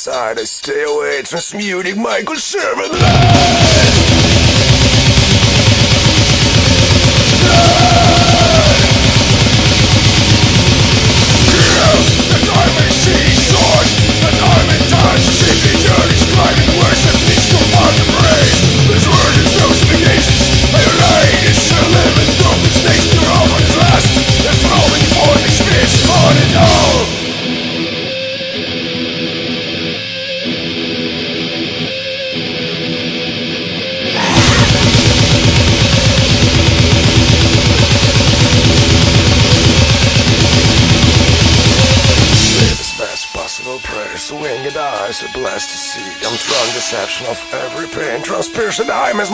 aside, I stay away, transmuting Michael Sherman. Transpierced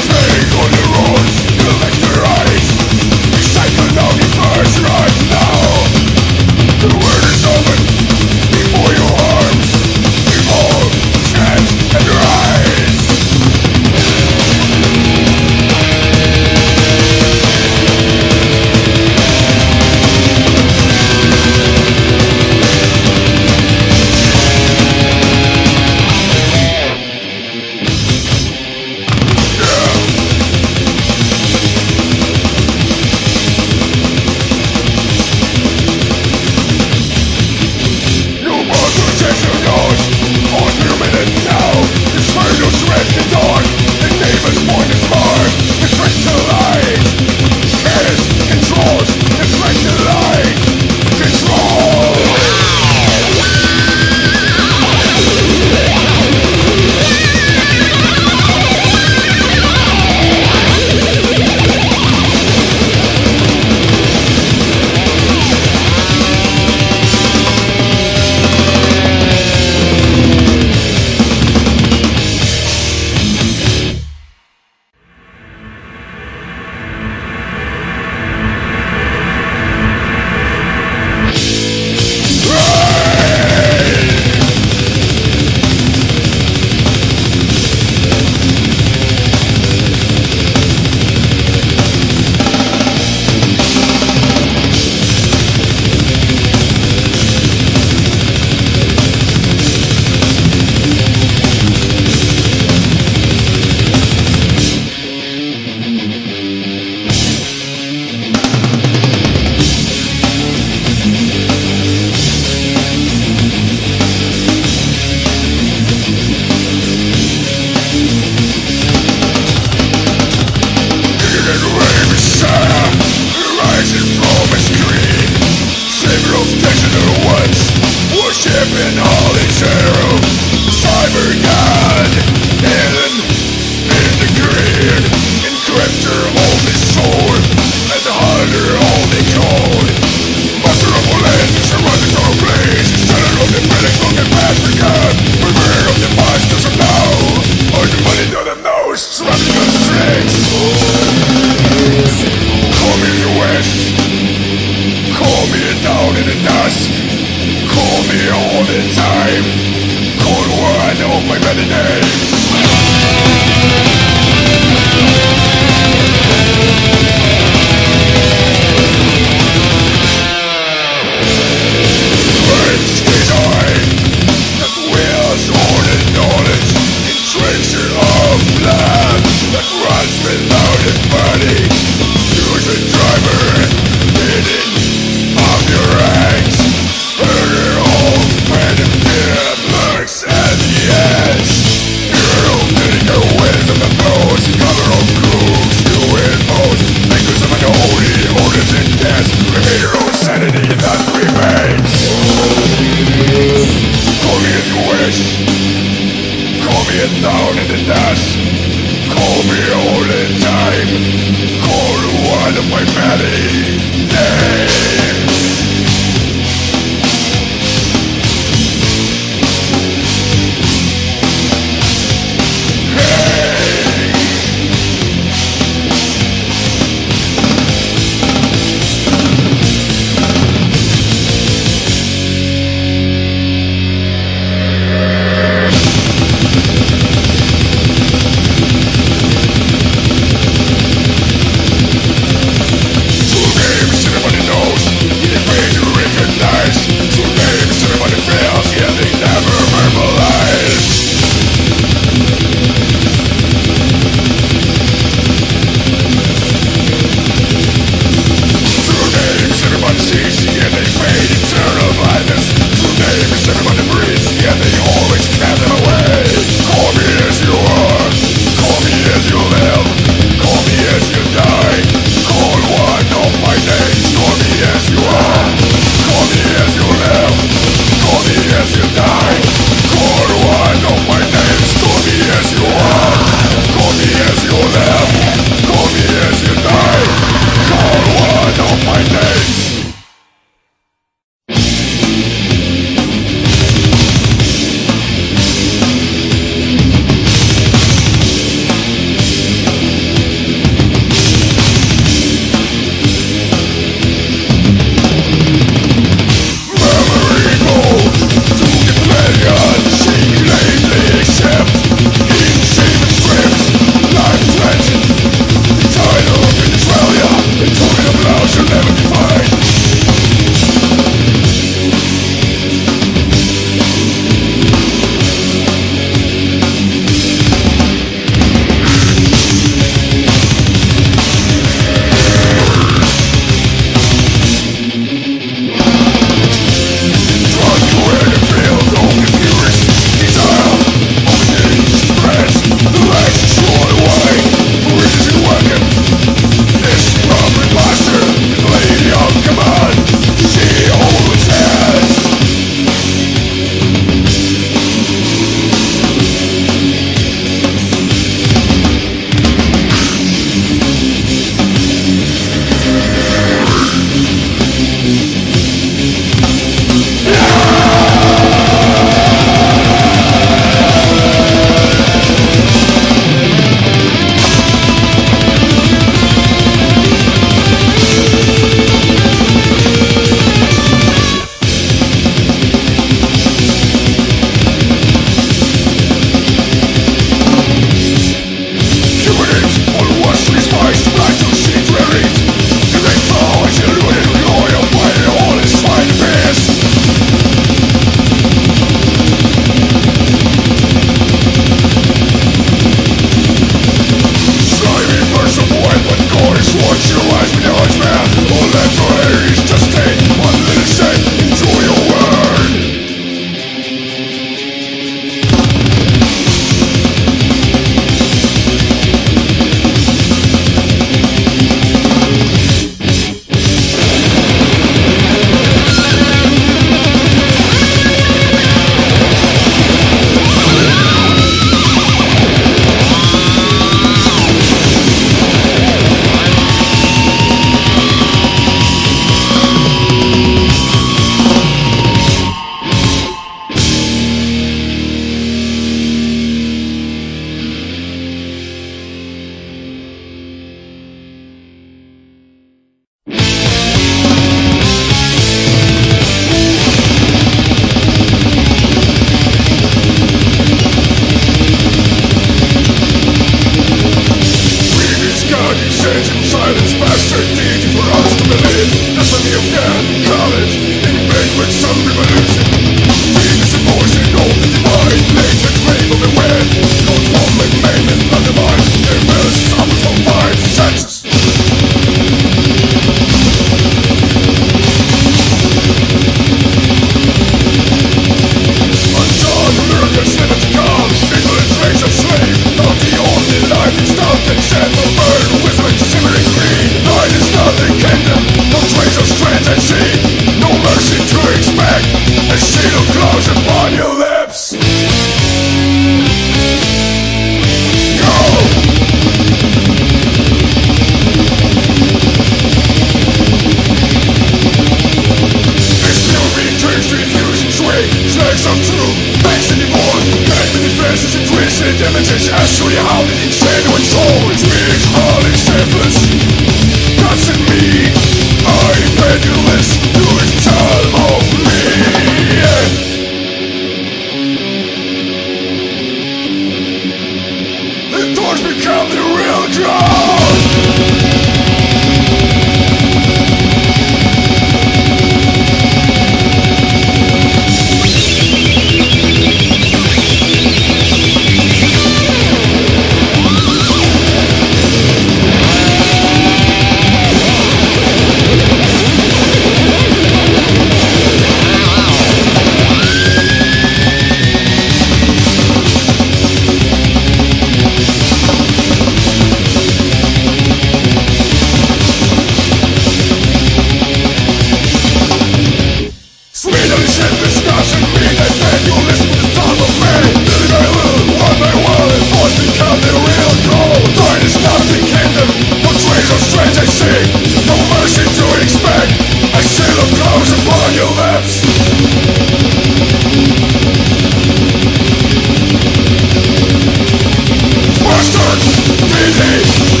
Dizem